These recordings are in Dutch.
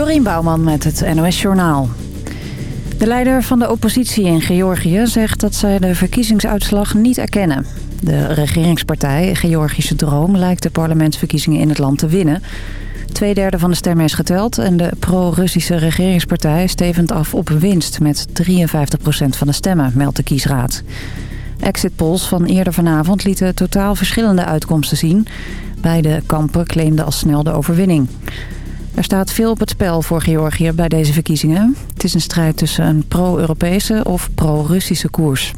Dorien Bouwman met het NOS Journaal. De leider van de oppositie in Georgië zegt dat zij de verkiezingsuitslag niet erkennen. De regeringspartij Georgische Droom lijkt de parlementsverkiezingen in het land te winnen. Tweederde van de stemmen is geteld en de pro-Russische regeringspartij stevend af op winst met 53% van de stemmen, meldt de kiesraad. Exit polls van eerder vanavond lieten totaal verschillende uitkomsten zien. Beide kampen claimden al snel de overwinning. Er staat veel op het spel voor Georgië bij deze verkiezingen. Het is een strijd tussen een pro-Europese of pro-Russische koers.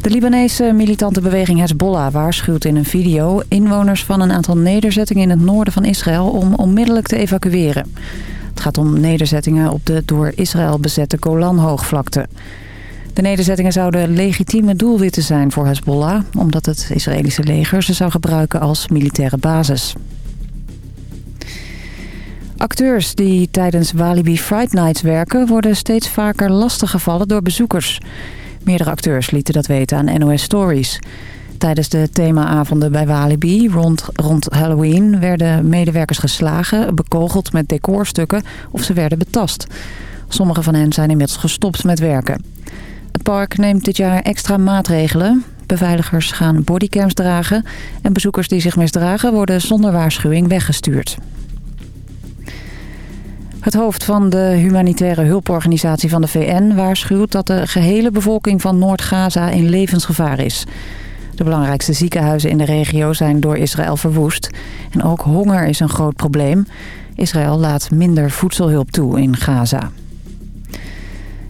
De Libanese militante beweging Hezbollah waarschuwt in een video... inwoners van een aantal nederzettingen in het noorden van Israël... om onmiddellijk te evacueren. Het gaat om nederzettingen op de door Israël bezette Golanhoogvlakte. De nederzettingen zouden legitieme doelwitten zijn voor Hezbollah... omdat het Israëlische leger ze zou gebruiken als militaire basis. Acteurs die tijdens Walibi Friday Nights werken... worden steeds vaker lastiggevallen door bezoekers. Meerdere acteurs lieten dat weten aan NOS Stories. Tijdens de themaavonden bij Walibi rond, rond Halloween... werden medewerkers geslagen, bekogeld met decorstukken... of ze werden betast. Sommige van hen zijn inmiddels gestopt met werken. Het park neemt dit jaar extra maatregelen. Beveiligers gaan bodycams dragen... en bezoekers die zich misdragen worden zonder waarschuwing weggestuurd. Het hoofd van de humanitaire hulporganisatie van de VN waarschuwt dat de gehele bevolking van Noord-Gaza in levensgevaar is. De belangrijkste ziekenhuizen in de regio zijn door Israël verwoest. En ook honger is een groot probleem. Israël laat minder voedselhulp toe in Gaza.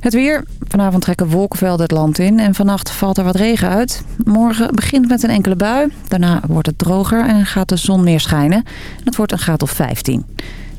Het weer. Vanavond trekken wolkenvelden het land in en vannacht valt er wat regen uit. Morgen begint met een enkele bui. Daarna wordt het droger en gaat de zon meer schijnen. Het wordt een graad of 15.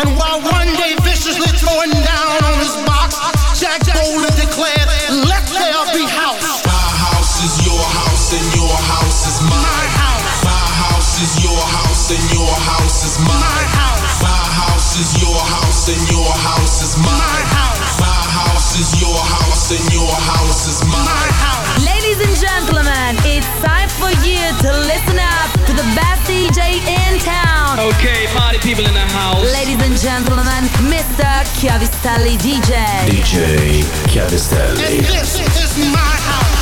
And while one day viciously throwing down on his box, Jack boldly declared, Let there be house. My house is your house, and your house is mine. My house. My house is your house, and your house is mine. My house. My house is your house, and your house is mine. My house. My house is your house, and your house is mine. My house. Ladies and gentlemen, it's time for you to listen up to the best DJ in town. Okay, party people in the house. Ladies and gentlemen, Mr. Chiavistelli DJ. DJ Chiavistelli. And this is my house.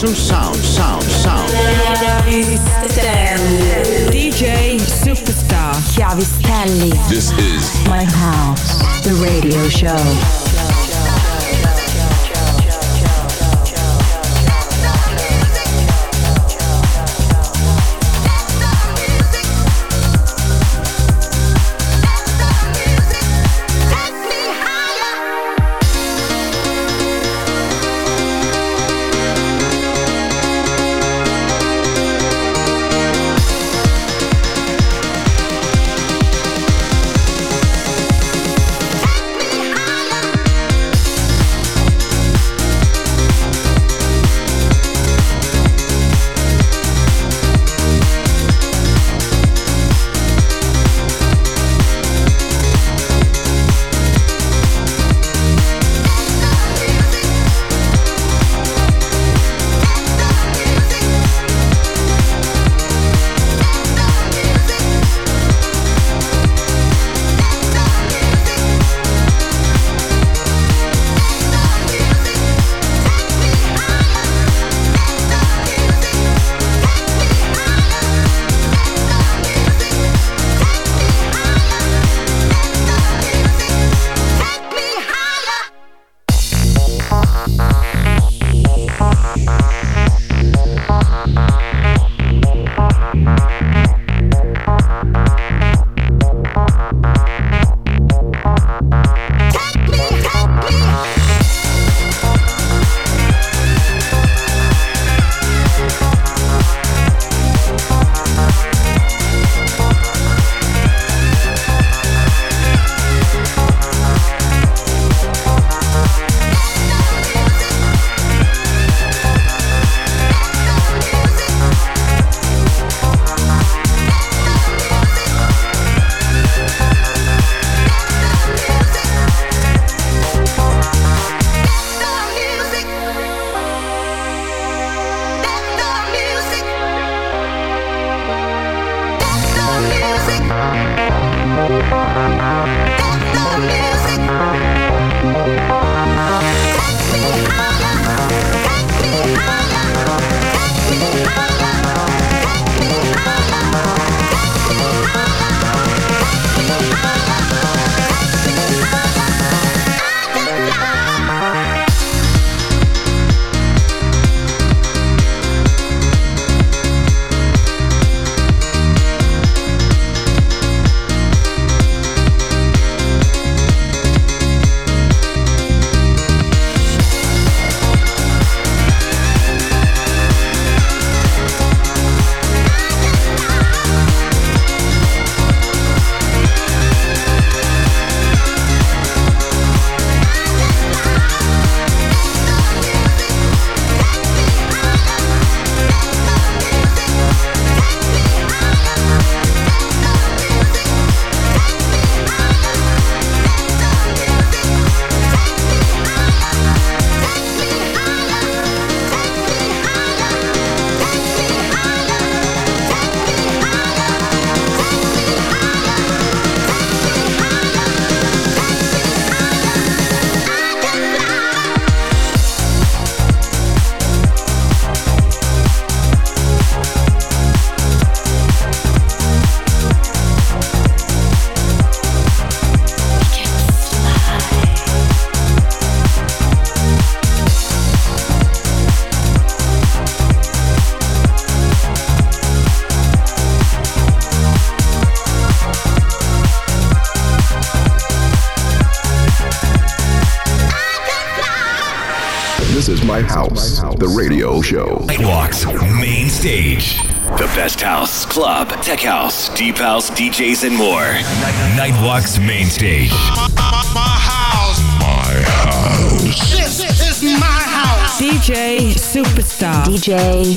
to sign. Tech house, deep house, DJs, and more. Nightwalk's main stage. My house. My house. This is my house. DJ Superstar DJ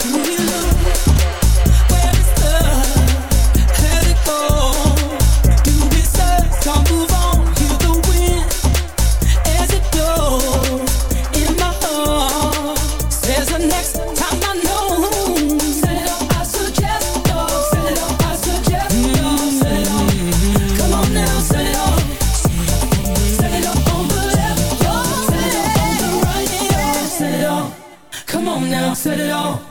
said it all.